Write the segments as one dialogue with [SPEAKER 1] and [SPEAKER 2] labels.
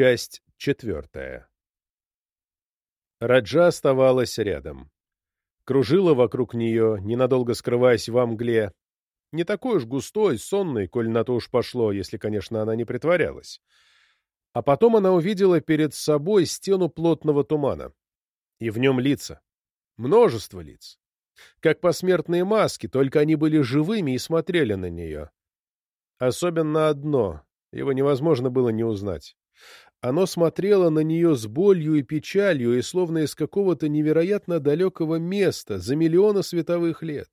[SPEAKER 1] Часть четвертая. Раджа оставалась рядом. Кружила вокруг нее, ненадолго скрываясь во мгле. Не такой уж густой, сонный, коль на то уж пошло, если, конечно, она не притворялась. А потом она увидела перед собой стену плотного тумана. И в нем лица. Множество лиц. Как посмертные маски, только они были живыми и смотрели на нее. Особенно одно. Его невозможно было не узнать. Оно смотрело на нее с болью и печалью и словно из какого-то невероятно далекого места, за миллионы световых лет.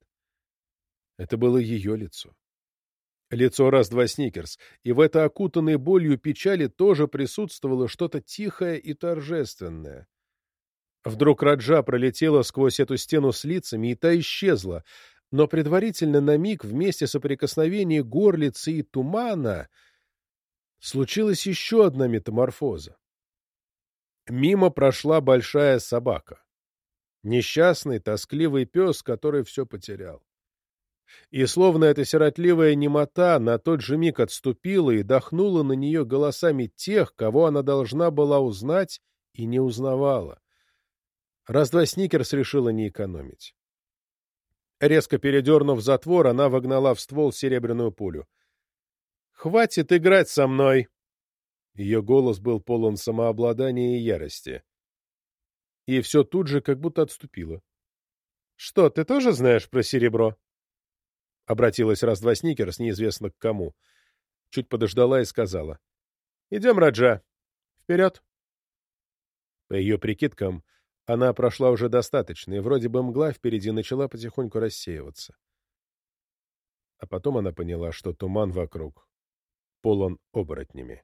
[SPEAKER 1] Это было ее лицо. Лицо раз-два Сникерс, и в это окутанной болью печали тоже присутствовало что-то тихое и торжественное. Вдруг Раджа пролетела сквозь эту стену с лицами, и та исчезла, но предварительно на миг вместе соприкосновения горлицы и тумана — случилась еще одна метаморфоза. Мимо прошла большая собака. Несчастный, тоскливый пес, который все потерял. И словно эта сиротливая немота на тот же миг отступила и дохнула на нее голосами тех, кого она должна была узнать и не узнавала. Раз-два Сникерс решила не экономить. Резко передернув затвор, она вогнала в ствол серебряную пулю. «Хватит играть со мной!» Ее голос был полон самообладания и ярости. И все тут же как будто отступило. «Что, ты тоже знаешь про серебро?» Обратилась раз-два Сникерс, неизвестно к кому. Чуть подождала и сказала. «Идем, Раджа. Вперед!» По ее прикидкам, она прошла уже достаточно, и вроде бы мгла впереди начала потихоньку рассеиваться. А потом она поняла, что туман вокруг полон оборотнями.